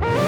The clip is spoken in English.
you